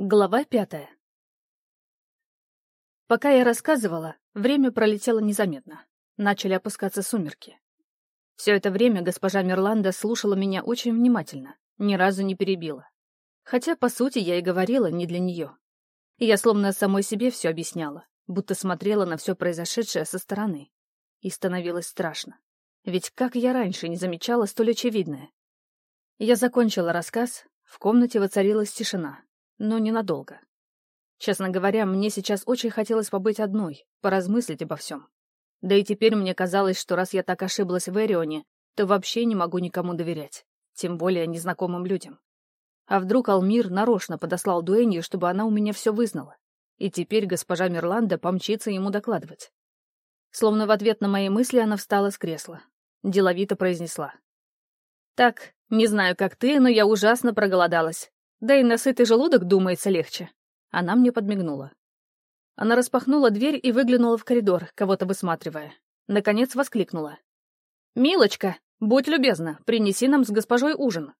Глава пятая. Пока я рассказывала, время пролетело незаметно. Начали опускаться сумерки. Все это время госпожа Мерланда слушала меня очень внимательно, ни разу не перебила. Хотя, по сути, я и говорила не для нее. Я словно самой себе все объясняла, будто смотрела на все произошедшее со стороны. И становилось страшно. Ведь как я раньше не замечала столь очевидное? Я закончила рассказ, в комнате воцарилась тишина, но ненадолго. Честно говоря, мне сейчас очень хотелось побыть одной, поразмыслить обо всем. Да и теперь мне казалось, что раз я так ошиблась в Эрионе, то вообще не могу никому доверять, тем более незнакомым людям. А вдруг Алмир нарочно подослал Дуэнью, чтобы она у меня все вызнала, и теперь госпожа Мерланда помчится ему докладывать. Словно в ответ на мои мысли она встала с кресла. Деловито произнесла. «Так, не знаю, как ты, но я ужасно проголодалась. Да и на сытый желудок думается легче. Она мне подмигнула. Она распахнула дверь и выглянула в коридор, кого-то высматривая. Наконец воскликнула. «Милочка, будь любезна, принеси нам с госпожой ужин».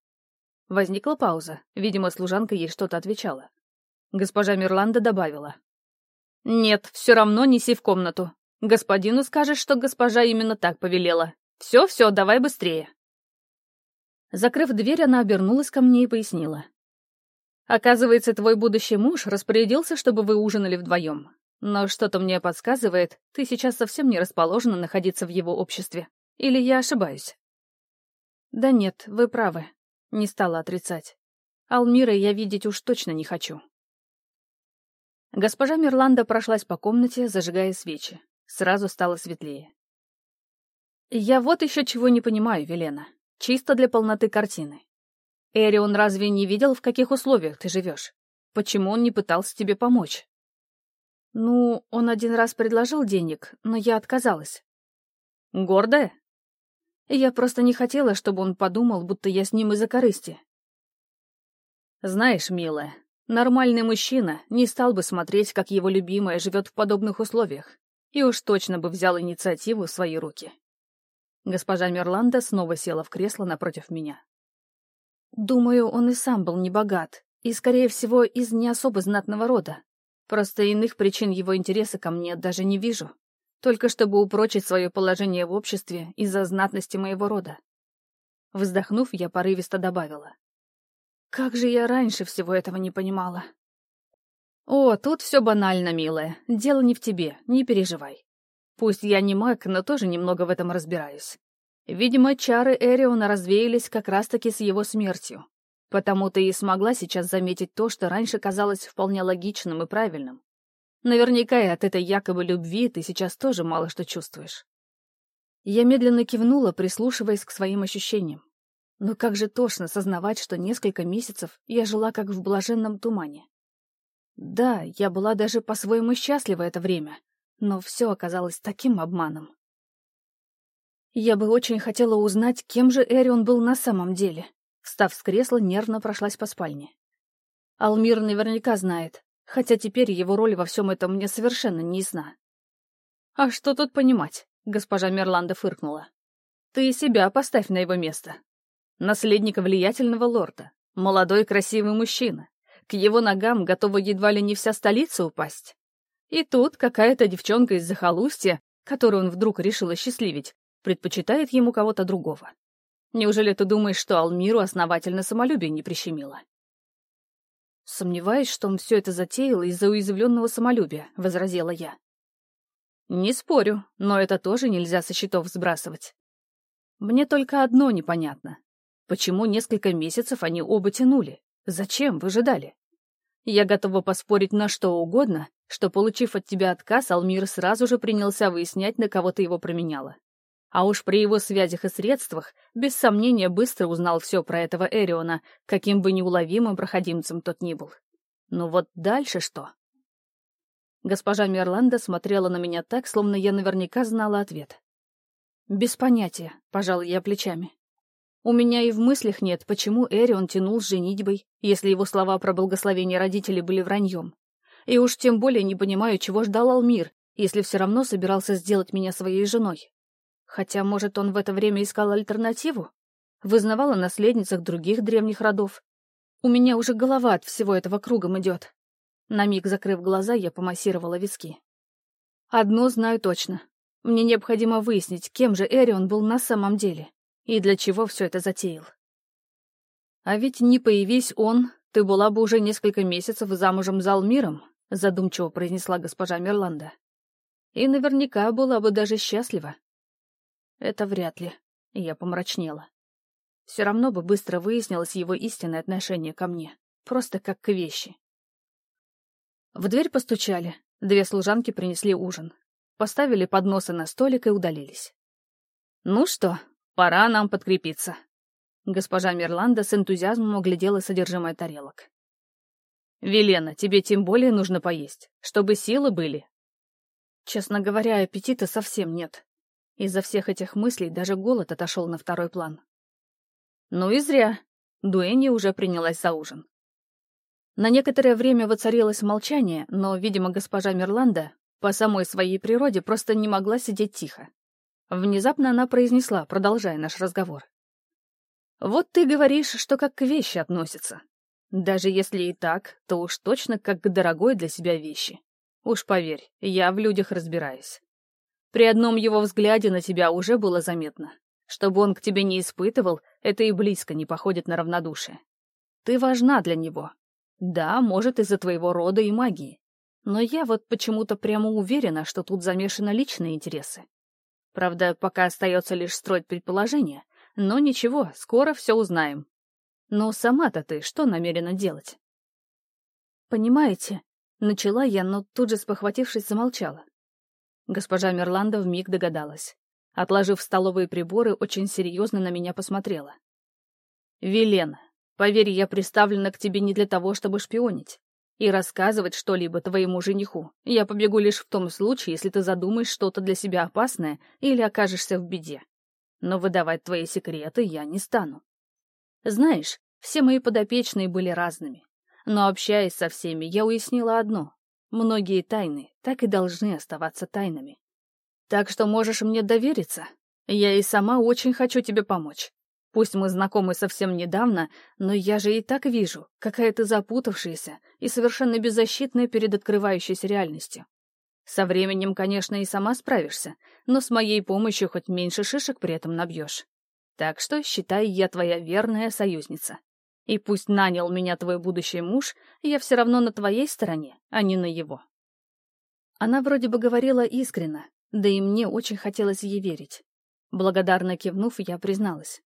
Возникла пауза. Видимо, служанка ей что-то отвечала. Госпожа Мирланда добавила. «Нет, все равно неси в комнату. Господину скажешь, что госпожа именно так повелела. Все-все, давай быстрее». Закрыв дверь, она обернулась ко мне и пояснила. Оказывается, твой будущий муж распорядился, чтобы вы ужинали вдвоем. Но что-то мне подсказывает, ты сейчас совсем не расположена находиться в его обществе. Или я ошибаюсь? Да нет, вы правы. Не стала отрицать. Алмира я видеть уж точно не хочу. Госпожа Мирланда прошлась по комнате, зажигая свечи. Сразу стало светлее. «Я вот еще чего не понимаю, Велена. Чисто для полноты картины. Эрион разве не видел, в каких условиях ты живешь? Почему он не пытался тебе помочь? Ну, он один раз предложил денег, но я отказалась. Гордая? Я просто не хотела, чтобы он подумал, будто я с ним из-за корысти. Знаешь, милая, нормальный мужчина не стал бы смотреть, как его любимая живет в подобных условиях, и уж точно бы взял инициативу в свои руки. Госпожа Мерланда снова села в кресло напротив меня. Думаю, он и сам был не богат, и, скорее всего, из не особо знатного рода. Просто иных причин его интереса ко мне даже не вижу. Только чтобы упрочить свое положение в обществе из-за знатности моего рода. Вздохнув, я порывисто добавила. Как же я раньше всего этого не понимала. О, тут все банально, милая. Дело не в тебе, не переживай. Пусть я не маг, но тоже немного в этом разбираюсь. Видимо, чары Эриона развеялись как раз-таки с его смертью. Потому ты и смогла сейчас заметить то, что раньше казалось вполне логичным и правильным. Наверняка и от этой якобы любви ты сейчас тоже мало что чувствуешь. Я медленно кивнула, прислушиваясь к своим ощущениям. Но как же тошно сознавать, что несколько месяцев я жила как в блаженном тумане. Да, я была даже по-своему счастлива это время, но все оказалось таким обманом. Я бы очень хотела узнать, кем же Эрион был на самом деле. Встав с кресла, нервно прошлась по спальне. Алмир наверняка знает, хотя теперь его роль во всем этом мне совершенно не ясна. «А что тут понимать?» — госпожа Мерланда фыркнула. «Ты себя поставь на его место. Наследника влиятельного лорда, молодой красивый мужчина. К его ногам готова едва ли не вся столица упасть. И тут какая-то девчонка из захолустья, которую он вдруг решил осчастливить, предпочитает ему кого-то другого. Неужели ты думаешь, что Алмиру основательно самолюбие не прищемило? Сомневаюсь, что он все это затеял из-за уязвленного самолюбия, — возразила я. Не спорю, но это тоже нельзя со счетов сбрасывать. Мне только одно непонятно. Почему несколько месяцев они оба тянули? Зачем выжидали? Я готова поспорить на что угодно, что, получив от тебя отказ, Алмир сразу же принялся выяснять, на кого ты его променяла. А уж при его связях и средствах, без сомнения, быстро узнал все про этого Эриона, каким бы неуловимым проходимцем тот ни был. Но вот дальше что? Госпожа Мерланда смотрела на меня так, словно я наверняка знала ответ. «Без понятия», — пожал я плечами. «У меня и в мыслях нет, почему Эрион тянул с женитьбой, если его слова про благословение родителей были враньем. И уж тем более не понимаю, чего ждал Алмир, если все равно собирался сделать меня своей женой. Хотя, может, он в это время искал альтернативу? Вызнавал о наследницах других древних родов? У меня уже голова от всего этого кругом идет. На миг закрыв глаза, я помассировала виски. Одно знаю точно. Мне необходимо выяснить, кем же Эрион был на самом деле и для чего все это затеял. А ведь не появись он, ты была бы уже несколько месяцев замужем за Алмиром, задумчиво произнесла госпожа Мерланда. И наверняка была бы даже счастлива. Это вряд ли. Я помрачнела. Все равно бы быстро выяснилось его истинное отношение ко мне. Просто как к вещи. В дверь постучали. Две служанки принесли ужин. Поставили подносы на столик и удалились. «Ну что, пора нам подкрепиться». Госпожа Мерланда с энтузиазмом оглядела содержимое тарелок. «Велена, тебе тем более нужно поесть, чтобы силы были». Честно говоря, аппетита совсем нет. Из-за всех этих мыслей даже голод отошел на второй план. Ну и зря. Дуэнни уже принялась за ужин. На некоторое время воцарилось молчание, но, видимо, госпожа Мерланда по самой своей природе просто не могла сидеть тихо. Внезапно она произнесла, продолжая наш разговор. «Вот ты говоришь, что как к вещи относится. Даже если и так, то уж точно как к дорогой для себя вещи. Уж поверь, я в людях разбираюсь. При одном его взгляде на тебя уже было заметно. Чтобы он к тебе не испытывал, это и близко не походит на равнодушие. Ты важна для него, да, может, из-за твоего рода и магии. Но я вот почему-то прямо уверена, что тут замешаны личные интересы. Правда, пока остается лишь строить предположения. Но ничего, скоро все узнаем. Но сама-то ты что намерена делать? Понимаете, начала я, но тут же спохватившись, замолчала. Госпожа Мерланда вмиг догадалась. Отложив столовые приборы, очень серьезно на меня посмотрела. «Велена, Поверь, я приставлена к тебе не для того, чтобы шпионить. И рассказывать что-либо твоему жениху я побегу лишь в том случае, если ты задумаешь что-то для себя опасное или окажешься в беде. Но выдавать твои секреты я не стану. Знаешь, все мои подопечные были разными. Но общаясь со всеми, я уяснила одно. Многие тайны так и должны оставаться тайнами. Так что можешь мне довериться. Я и сама очень хочу тебе помочь. Пусть мы знакомы совсем недавно, но я же и так вижу, какая ты запутавшаяся и совершенно беззащитная перед открывающейся реальностью. Со временем, конечно, и сама справишься, но с моей помощью хоть меньше шишек при этом набьешь. Так что, считай, я твоя верная союзница. И пусть нанял меня твой будущий муж, я все равно на твоей стороне, а не на его. Она вроде бы говорила искренно, да и мне очень хотелось ей верить. Благодарно кивнув, я призналась.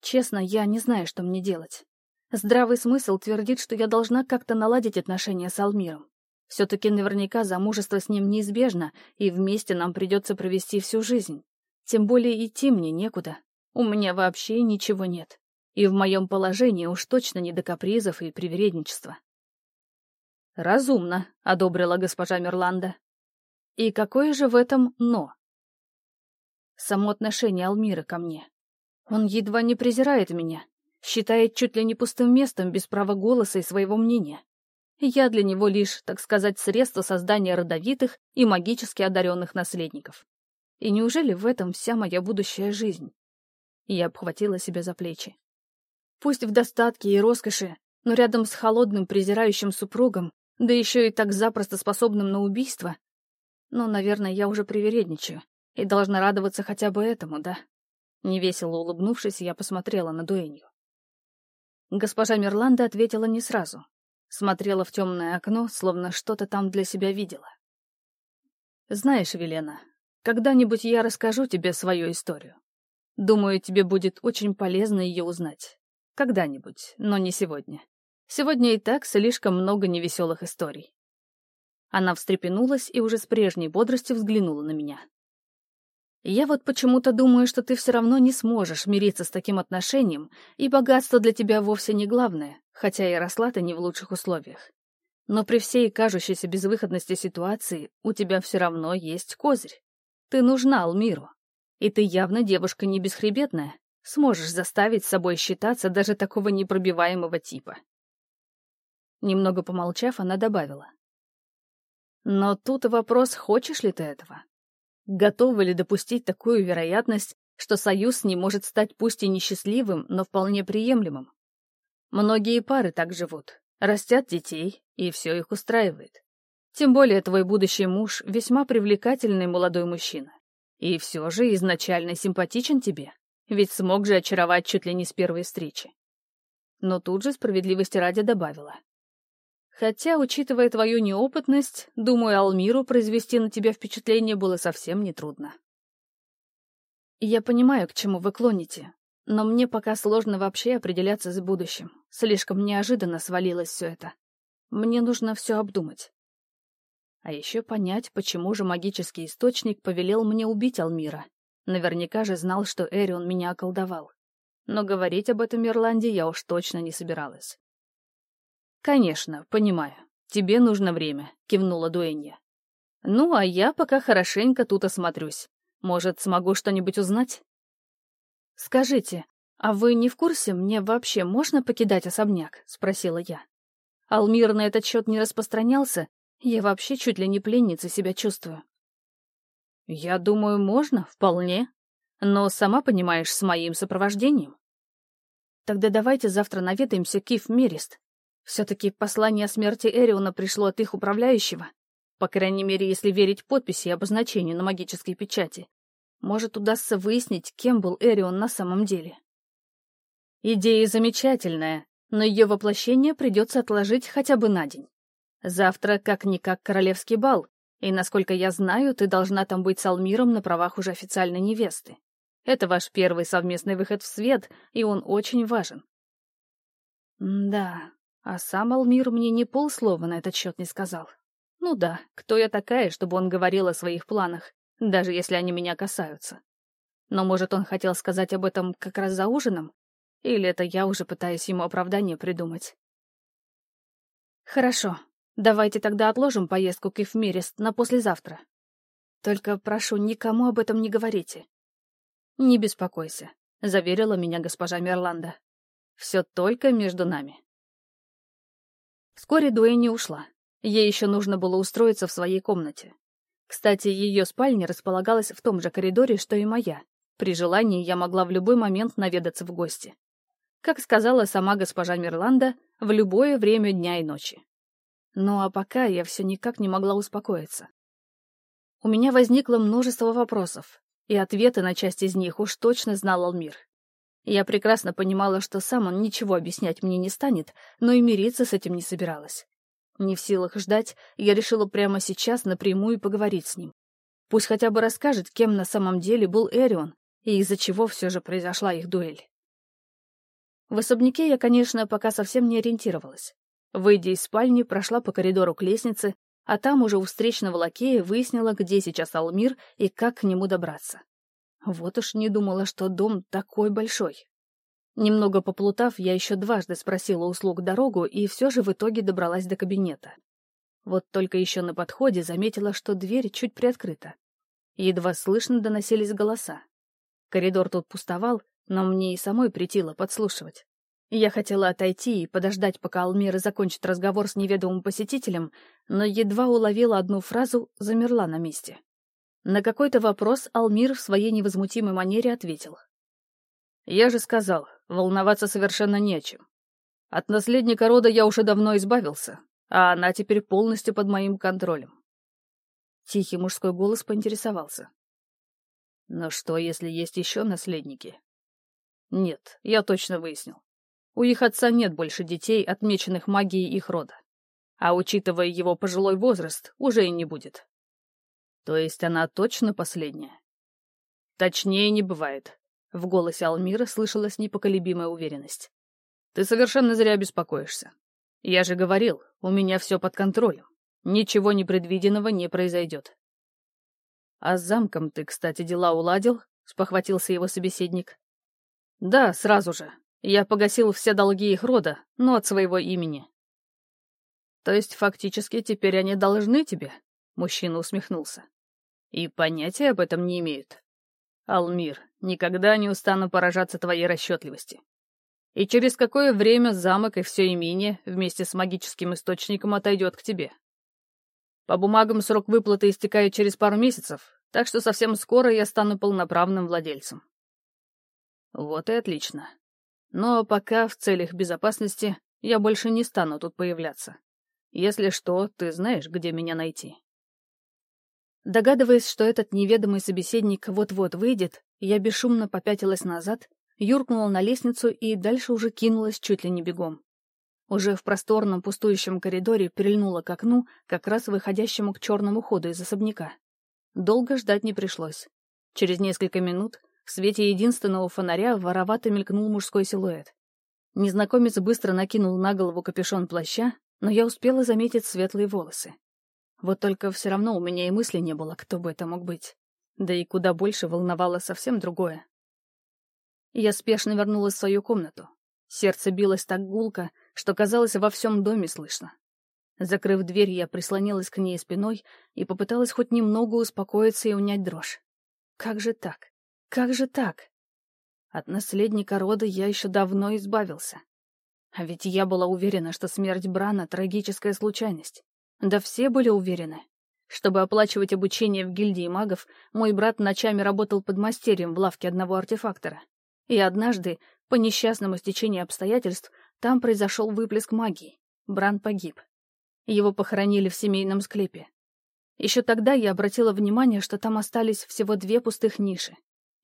Честно, я не знаю, что мне делать. Здравый смысл твердит, что я должна как-то наладить отношения с Алмиром. Все-таки наверняка замужество с ним неизбежно, и вместе нам придется провести всю жизнь. Тем более идти мне некуда. У меня вообще ничего нет. И в моем положении уж точно не до капризов и привередничества. «Разумно», — одобрила госпожа Мерланда. «И какое же в этом «но»?» Само отношение Алмира ко мне. Он едва не презирает меня, считает чуть ли не пустым местом без права голоса и своего мнения. Я для него лишь, так сказать, средство создания родовитых и магически одаренных наследников. И неужели в этом вся моя будущая жизнь? Я обхватила себя за плечи. Пусть в достатке и роскоши, но рядом с холодным, презирающим супругом, да еще и так запросто способным на убийство. Но, наверное, я уже привередничаю и должна радоваться хотя бы этому, да? Невесело улыбнувшись, я посмотрела на дуэнью. Госпожа Мерланда ответила не сразу. Смотрела в темное окно, словно что-то там для себя видела. «Знаешь, Велена, когда-нибудь я расскажу тебе свою историю. Думаю, тебе будет очень полезно ее узнать. Когда-нибудь, но не сегодня. Сегодня и так слишком много невеселых историй». Она встрепенулась и уже с прежней бодростью взглянула на меня. Я вот почему-то думаю, что ты все равно не сможешь мириться с таким отношением, и богатство для тебя вовсе не главное, хотя и росла ты не в лучших условиях. Но при всей кажущейся безвыходности ситуации у тебя все равно есть козырь. Ты нужна Алмиру. И ты явно девушка не бесхребетная, сможешь заставить с собой считаться даже такого непробиваемого типа. Немного помолчав, она добавила. Но тут вопрос, хочешь ли ты этого? Готовы ли допустить такую вероятность, что союз не может стать пусть и несчастливым, но вполне приемлемым? Многие пары так живут, растят детей, и все их устраивает. Тем более твой будущий муж весьма привлекательный молодой мужчина. И все же изначально симпатичен тебе, ведь смог же очаровать чуть ли не с первой встречи. Но тут же справедливости ради добавила. Хотя, учитывая твою неопытность, думаю, Алмиру произвести на тебя впечатление было совсем нетрудно. Я понимаю, к чему вы клоните, но мне пока сложно вообще определяться с будущим. Слишком неожиданно свалилось все это. Мне нужно все обдумать. А еще понять, почему же магический источник повелел мне убить Алмира. Наверняка же знал, что Эрион меня околдовал. Но говорить об этом Ирланде я уж точно не собиралась. «Конечно, понимаю. Тебе нужно время», — кивнула Дуэнья. «Ну, а я пока хорошенько тут осмотрюсь. Может, смогу что-нибудь узнать?» «Скажите, а вы не в курсе, мне вообще можно покидать особняк?» — спросила я. Алмир на этот счет не распространялся, я вообще чуть ли не пленницей себя чувствую. «Я думаю, можно, вполне. Но, сама понимаешь, с моим сопровождением». «Тогда давайте завтра наведаемся Киф Мерист. Все-таки послание о смерти Эриона пришло от их управляющего. По крайней мере, если верить подписи и обозначению на магической печати. Может, удастся выяснить, кем был Эрион на самом деле. Идея замечательная, но ее воплощение придется отложить хотя бы на день. Завтра как-никак королевский бал, и, насколько я знаю, ты должна там быть с Алмиром на правах уже официальной невесты. Это ваш первый совместный выход в свет, и он очень важен. да, а сам Алмир мне ни полслова на этот счет не сказал. Ну да, кто я такая, чтобы он говорил о своих планах, даже если они меня касаются. Но, может, он хотел сказать об этом как раз за ужином? Или это я уже пытаюсь ему оправдание придумать? Хорошо, давайте тогда отложим поездку к Эфмерест на послезавтра. Только прошу, никому об этом не говорите. Не беспокойся, — заверила меня госпожа Мерланда. Все только между нами. Вскоре Дуэнни ушла. Ей еще нужно было устроиться в своей комнате. Кстати, ее спальня располагалась в том же коридоре, что и моя. При желании я могла в любой момент наведаться в гости. Как сказала сама госпожа Мирланда, в любое время дня и ночи. Ну а пока я все никак не могла успокоиться. У меня возникло множество вопросов, и ответы на часть из них уж точно знал Алмир. Я прекрасно понимала, что сам он ничего объяснять мне не станет, но и мириться с этим не собиралась. Не в силах ждать, я решила прямо сейчас напрямую поговорить с ним. Пусть хотя бы расскажет, кем на самом деле был Эрион и из-за чего все же произошла их дуэль. В особняке я, конечно, пока совсем не ориентировалась. Выйдя из спальни, прошла по коридору к лестнице, а там уже у встречного лакея выяснила, где сейчас Алмир и как к нему добраться. Вот уж не думала, что дом такой большой. Немного поплутав, я еще дважды спросила услуг дорогу и все же в итоге добралась до кабинета. Вот только еще на подходе заметила, что дверь чуть приоткрыта. Едва слышно доносились голоса. Коридор тут пустовал, но мне и самой притило подслушивать. Я хотела отойти и подождать, пока Алмира закончит разговор с неведомым посетителем, но едва уловила одну фразу, замерла на месте. На какой-то вопрос Алмир в своей невозмутимой манере ответил. «Я же сказал, волноваться совершенно не о чем. От наследника рода я уже давно избавился, а она теперь полностью под моим контролем. Тихий мужской голос поинтересовался. Но что, если есть еще наследники? Нет, я точно выяснил. У их отца нет больше детей, отмеченных магией их рода. А учитывая его пожилой возраст, уже и не будет. То есть она точно последняя? Точнее не бывает. В голосе Алмира слышалась непоколебимая уверенность. «Ты совершенно зря беспокоишься. Я же говорил, у меня все под контролем. Ничего непредвиденного не произойдет». «А с замком ты, кстати, дела уладил?» — спохватился его собеседник. «Да, сразу же. Я погасил все долги их рода, но от своего имени». «То есть фактически теперь они должны тебе?» — мужчина усмехнулся. «И понятия об этом не имеют?» Алмир, никогда не устану поражаться твоей расчетливости. И через какое время замок и все имение вместе с магическим источником отойдет к тебе. По бумагам срок выплаты истекает через пару месяцев, так что совсем скоро я стану полноправным владельцем. Вот и отлично. Но пока в целях безопасности я больше не стану тут появляться. Если что, ты знаешь, где меня найти. Догадываясь, что этот неведомый собеседник вот-вот выйдет, я бесшумно попятилась назад, юркнула на лестницу и дальше уже кинулась чуть ли не бегом. Уже в просторном пустующем коридоре прильнула к окну, как раз выходящему к черному ходу из особняка. Долго ждать не пришлось. Через несколько минут в свете единственного фонаря воровато мелькнул мужской силуэт. Незнакомец быстро накинул на голову капюшон плаща, но я успела заметить светлые волосы. Вот только все равно у меня и мысли не было, кто бы это мог быть. Да и куда больше волновало совсем другое. Я спешно вернулась в свою комнату. Сердце билось так гулко, что казалось во всем доме слышно. Закрыв дверь, я прислонилась к ней спиной и попыталась хоть немного успокоиться и унять дрожь. Как же так? Как же так? От наследника рода я еще давно избавился. А ведь я была уверена, что смерть Брана — трагическая случайность. Да все были уверены. Чтобы оплачивать обучение в гильдии магов, мой брат ночами работал под мастерьем в лавке одного артефактора. И однажды, по несчастному стечению обстоятельств, там произошел выплеск магии. Бран погиб. Его похоронили в семейном склепе. Еще тогда я обратила внимание, что там остались всего две пустых ниши.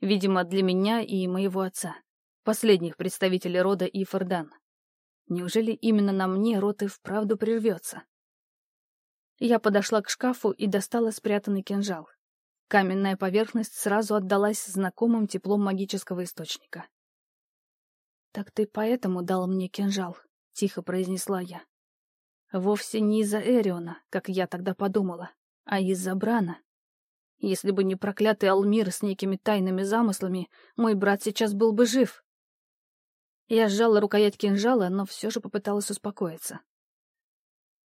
Видимо, для меня и моего отца. Последних представителей рода Ифордан. Неужели именно на мне рот и вправду прервется? Я подошла к шкафу и достала спрятанный кинжал. Каменная поверхность сразу отдалась знакомым теплом магического источника. «Так ты поэтому дал мне кинжал», — тихо произнесла я. «Вовсе не из-за Эриона, как я тогда подумала, а из-за Брана. Если бы не проклятый Алмир с некими тайными замыслами, мой брат сейчас был бы жив». Я сжала рукоять кинжала, но все же попыталась успокоиться.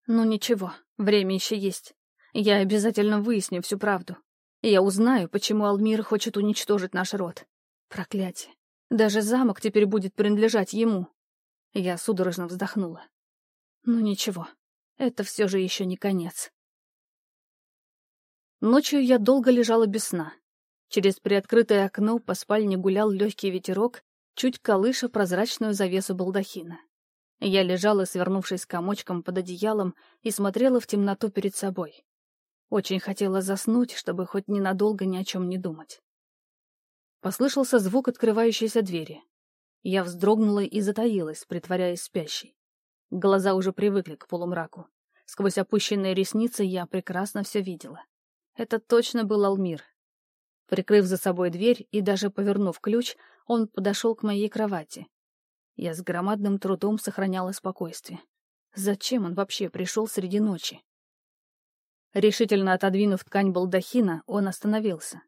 «Ну ничего, время еще есть. Я обязательно выясню всю правду. Я узнаю, почему Алмир хочет уничтожить наш род. Проклятие. Даже замок теперь будет принадлежать ему. Я судорожно вздохнула. Ну ничего, это все же еще не конец. Ночью я долго лежала без сна. Через приоткрытое окно по спальне гулял легкий ветерок, чуть колыша прозрачную завесу балдахина. Я лежала, свернувшись комочком под одеялом, и смотрела в темноту перед собой. Очень хотела заснуть, чтобы хоть ненадолго ни о чем не думать. Послышался звук открывающейся двери. Я вздрогнула и затаилась, притворяясь спящей. Глаза уже привыкли к полумраку. Сквозь опущенные ресницы я прекрасно все видела. Это точно был Алмир. Прикрыв за собой дверь и даже повернув ключ, он подошел к моей кровати. Я с громадным трудом сохраняла спокойствие. Зачем он вообще пришел среди ночи? Решительно отодвинув ткань балдахина, он остановился.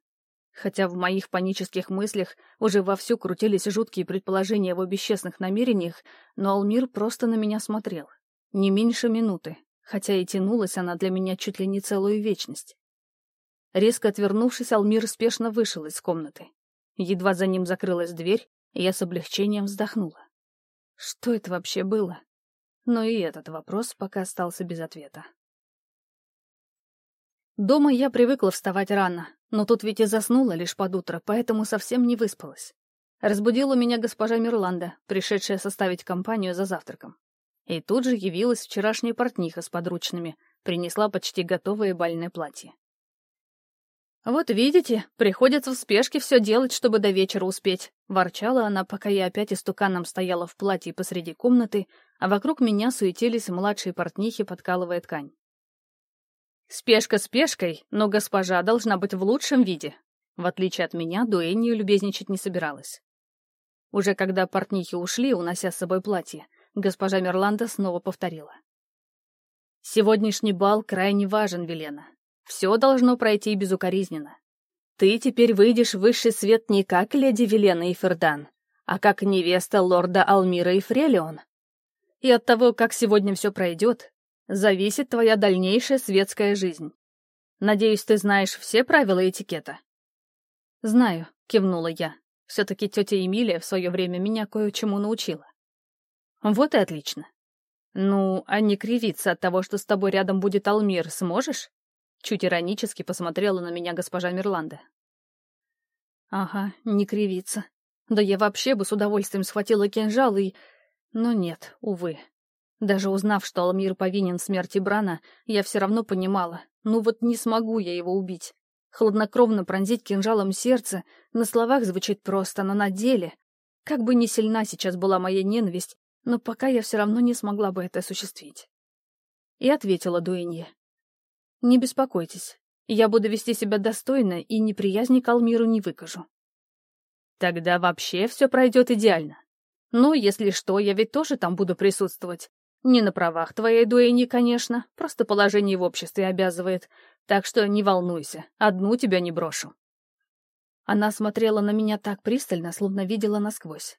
Хотя в моих панических мыслях уже вовсю крутились жуткие предположения в бесчестных намерениях, но Алмир просто на меня смотрел. Не меньше минуты, хотя и тянулась она для меня чуть ли не целую вечность. Резко отвернувшись, Алмир спешно вышел из комнаты. Едва за ним закрылась дверь, я с облегчением вздохнула. Что это вообще было? Но и этот вопрос пока остался без ответа. Дома я привыкла вставать рано, но тут ведь и заснула лишь под утро, поэтому совсем не выспалась. Разбудила меня госпожа Мирланда, пришедшая составить компанию за завтраком. И тут же явилась вчерашняя портниха с подручными, принесла почти готовое бальное платье. «Вот видите, приходится в спешке все делать, чтобы до вечера успеть», — ворчала она, пока я опять истуканом стояла в платье посреди комнаты, а вокруг меня суетились младшие портнихи, подкалывая ткань. Спешка спешкой, но госпожа должна быть в лучшем виде. В отличие от меня, дуэнью любезничать не собиралась. Уже когда портнихи ушли, унося с собой платье, госпожа Мерланда снова повторила. «Сегодняшний бал крайне важен, Велена. Все должно пройти безукоризненно. Ты теперь выйдешь в высший свет не как леди Велена и Фердан, а как невеста лорда Алмира и Фрелион. И от того, как сегодня все пройдет, зависит твоя дальнейшая светская жизнь. Надеюсь, ты знаешь все правила этикета?» «Знаю», — кивнула я. Все-таки тетя Эмилия в свое время меня кое-чему научила. «Вот и отлично. Ну, а не кривиться от того, что с тобой рядом будет Алмир, сможешь?» Чуть иронически посмотрела на меня госпожа Мирланда. «Ага, не кривиться. Да я вообще бы с удовольствием схватила кинжал и... Но нет, увы. Даже узнав, что Алмир повинен в смерти Брана, я все равно понимала, ну вот не смогу я его убить. Хладнокровно пронзить кинжалом сердце на словах звучит просто, но на деле... Как бы ни сильна сейчас была моя ненависть, но пока я все равно не смогла бы это осуществить. И ответила Дуэнье. «Не беспокойтесь, я буду вести себя достойно и неприязни к Алмиру не выкажу». «Тогда вообще все пройдет идеально. Ну, если что, я ведь тоже там буду присутствовать. Не на правах твоей Дуэни, конечно, просто положение в обществе обязывает, так что не волнуйся, одну тебя не брошу». Она смотрела на меня так пристально, словно видела насквозь.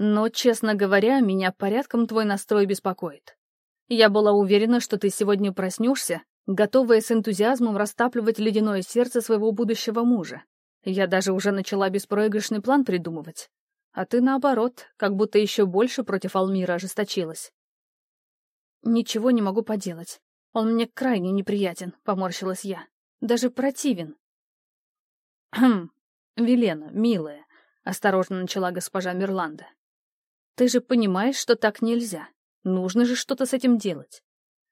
Но, честно говоря, меня порядком твой настрой беспокоит. Я была уверена, что ты сегодня проснешься, готовая с энтузиазмом растапливать ледяное сердце своего будущего мужа. Я даже уже начала беспроигрышный план придумывать. А ты, наоборот, как будто еще больше против Алмира ожесточилась. Ничего не могу поделать. Он мне крайне неприятен, поморщилась я. Даже противен. Хм, Велена, милая, осторожно начала госпожа Мирланда. Ты же понимаешь, что так нельзя. Нужно же что-то с этим делать.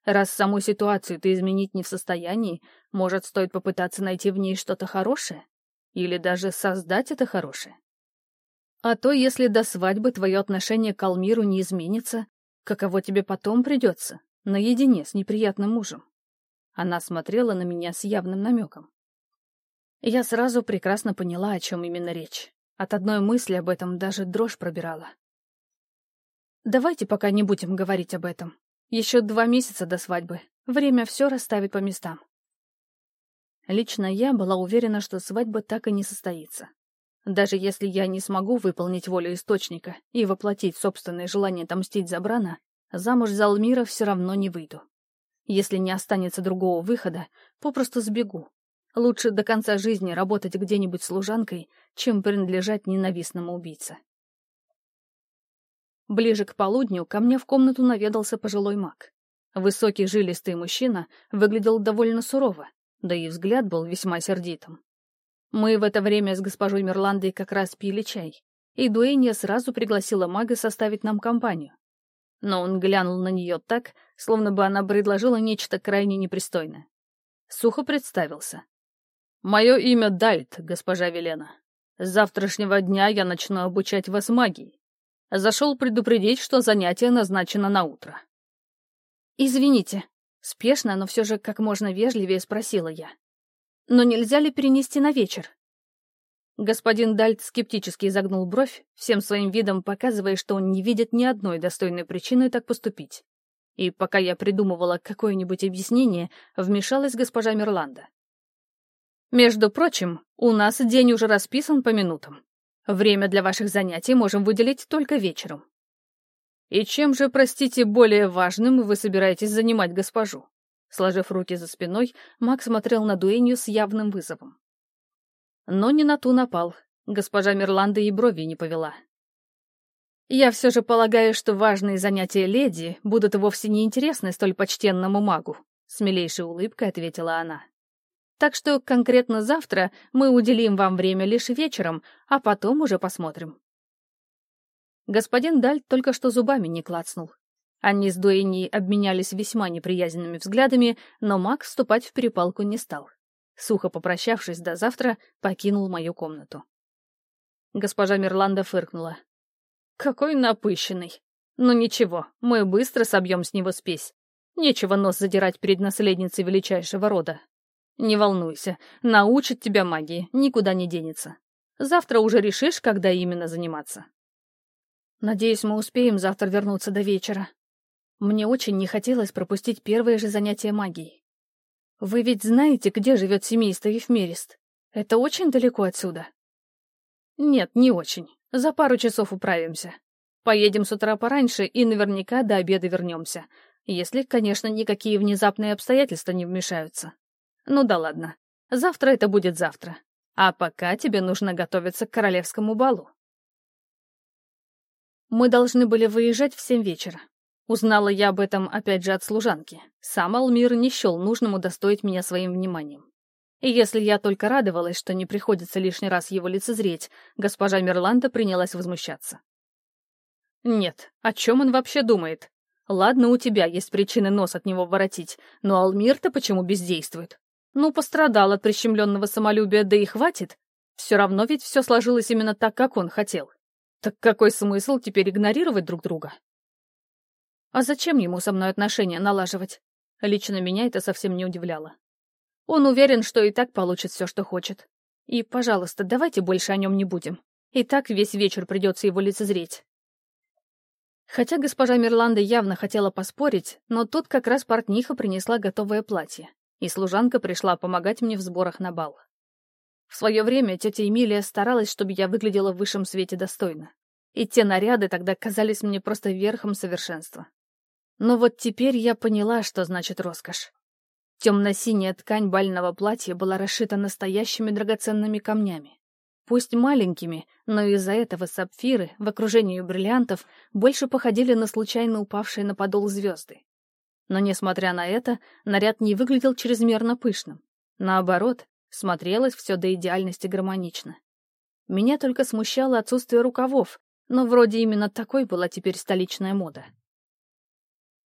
Раз саму ситуацию ты изменить не в состоянии, может, стоит попытаться найти в ней что-то хорошее? Или даже создать это хорошее? А то, если до свадьбы твое отношение к Алмиру не изменится, каково тебе потом придется, наедине с неприятным мужем? Она смотрела на меня с явным намеком. Я сразу прекрасно поняла, о чем именно речь. От одной мысли об этом даже дрожь пробирала. Давайте пока не будем говорить об этом. Еще два месяца до свадьбы. Время все расставит по местам. Лично я была уверена, что свадьба так и не состоится. Даже если я не смогу выполнить волю Источника и воплотить собственное желание отомстить за Брана, замуж за Алмира все равно не выйду. Если не останется другого выхода, попросту сбегу, Лучше до конца жизни работать где-нибудь служанкой, чем принадлежать ненавистному убийце. Ближе к полудню ко мне в комнату наведался пожилой маг. Высокий жилистый мужчина выглядел довольно сурово, да и взгляд был весьма сердитым. Мы в это время с госпожой Мерландой как раз пили чай, и Дуэнья сразу пригласила мага составить нам компанию. Но он глянул на нее так, словно бы она предложила нечто крайне непристойное. Сухо представился. Мое имя Дальт, госпожа Велена. С завтрашнего дня я начну обучать вас магии. Зашел предупредить, что занятие назначено на утро. Извините, спешно, но все же как можно вежливее спросила я. Но нельзя ли перенести на вечер? Господин Дальт скептически изогнул бровь, всем своим видом показывая, что он не видит ни одной достойной причины так поступить. И пока я придумывала какое-нибудь объяснение, вмешалась госпожа Мерланда. Между прочим, у нас день уже расписан по минутам. Время для ваших занятий можем выделить только вечером. И чем же, простите, более важным вы собираетесь занимать госпожу? Сложив руки за спиной, Макс смотрел на Дуэнью с явным вызовом. Но не на ту напал. Госпожа Мерланда и брови не повела. Я все же полагаю, что важные занятия леди будут вовсе не интересны столь почтенному магу, с милейшей улыбкой ответила она. Так что конкретно завтра мы уделим вам время лишь вечером, а потом уже посмотрим. Господин Даль только что зубами не клацнул. Они с Дуэнни обменялись весьма неприязненными взглядами, но маг вступать в перепалку не стал. Сухо попрощавшись до завтра, покинул мою комнату. Госпожа Мирланда фыркнула. «Какой напыщенный! Ну ничего, мы быстро собьем с него спесь. Нечего нос задирать перед наследницей величайшего рода, «Не волнуйся, научит тебя магии, никуда не денется. Завтра уже решишь, когда именно заниматься». «Надеюсь, мы успеем завтра вернуться до вечера. Мне очень не хотелось пропустить первое же занятие магией. Вы ведь знаете, где живет семейство Ефмерист? Это очень далеко отсюда?» «Нет, не очень. За пару часов управимся. Поедем с утра пораньше и наверняка до обеда вернемся, если, конечно, никакие внезапные обстоятельства не вмешаются». Ну да ладно. Завтра это будет завтра. А пока тебе нужно готовиться к королевскому балу. Мы должны были выезжать в семь вечера. Узнала я об этом опять же от служанки. Сам Алмир не счел нужным удостоить меня своим вниманием. И если я только радовалась, что не приходится лишний раз его лицезреть, госпожа Мерланда принялась возмущаться. Нет, о чем он вообще думает? Ладно, у тебя есть причины нос от него воротить, но Алмир-то почему бездействует? Ну, пострадал от прищемленного самолюбия, да и хватит. Все равно ведь все сложилось именно так, как он хотел. Так какой смысл теперь игнорировать друг друга? А зачем ему со мной отношения налаживать? Лично меня это совсем не удивляло. Он уверен, что и так получит все, что хочет. И, пожалуйста, давайте больше о нем не будем. И так весь вечер придется его лицезреть. Хотя госпожа Мирланда явно хотела поспорить, но тут как раз портниха принесла готовое платье, и служанка пришла помогать мне в сборах на бал. В свое время тетя Эмилия старалась, чтобы я выглядела в высшем свете достойно. И те наряды тогда казались мне просто верхом совершенства. Но вот теперь я поняла, что значит роскошь. Темно-синяя ткань бального платья была расшита настоящими драгоценными камнями. Пусть маленькими, но из-за этого сапфиры в окружении бриллиантов больше походили на случайно упавшие на подол звезды. Но, несмотря на это, наряд не выглядел чрезмерно пышным. Наоборот, смотрелось все до идеальности гармонично. Меня только смущало отсутствие рукавов, но вроде именно такой была теперь столичная мода.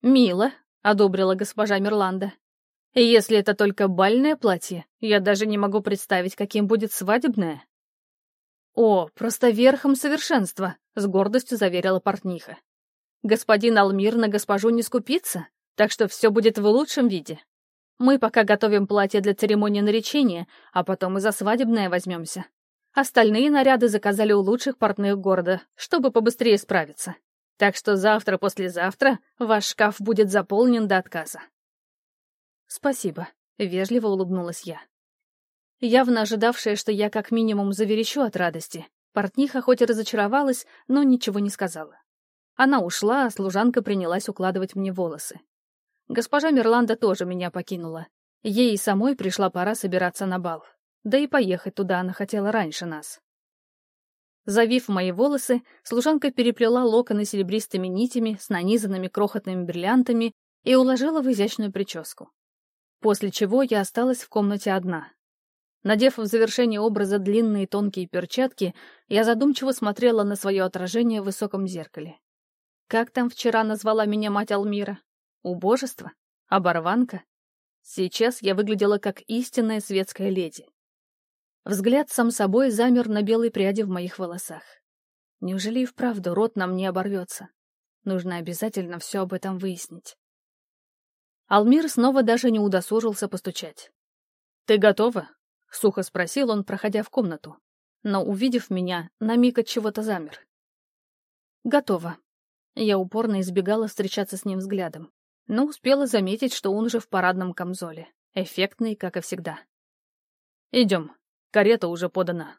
«Мило», — одобрила госпожа Мирланда. «И если это только бальное платье, я даже не могу представить, каким будет свадебное». «О, просто верхом совершенства», — с гордостью заверила портниха. «Господин Алмир на госпожу не скупится, так что все будет в лучшем виде. Мы пока готовим платье для церемонии наречения, а потом и за свадебное возьмемся. Остальные наряды заказали у лучших портных города, чтобы побыстрее справиться. Так что завтра-послезавтра ваш шкаф будет заполнен до отказа». «Спасибо», — вежливо улыбнулась я. Явно ожидавшая, что я как минимум заверещу от радости, портниха хоть и разочаровалась, но ничего не сказала. Она ушла, а служанка принялась укладывать мне волосы. Госпожа Мирланда тоже меня покинула. Ей и самой пришла пора собираться на бал. Да и поехать туда она хотела раньше нас. Завив мои волосы, служанка переплела локоны серебристыми нитями с нанизанными крохотными бриллиантами и уложила в изящную прическу. После чего я осталась в комнате одна. Надев в завершение образа длинные тонкие перчатки, я задумчиво смотрела на свое отражение в высоком зеркале. Как там вчера назвала меня мать Алмира? Убожество? Оборванка? Сейчас я выглядела как истинная светская леди. Взгляд сам собой замер на белой пряди в моих волосах. Неужели и вправду рот нам не оборвется? Нужно обязательно все об этом выяснить. Алмир снова даже не удосужился постучать. «Ты готова?» — сухо спросил он, проходя в комнату. Но, увидев меня, на миг от чего-то замер. «Готова». Я упорно избегала встречаться с ним взглядом, но успела заметить, что он уже в парадном камзоле, эффектный, как и всегда. «Идем, карета уже подана».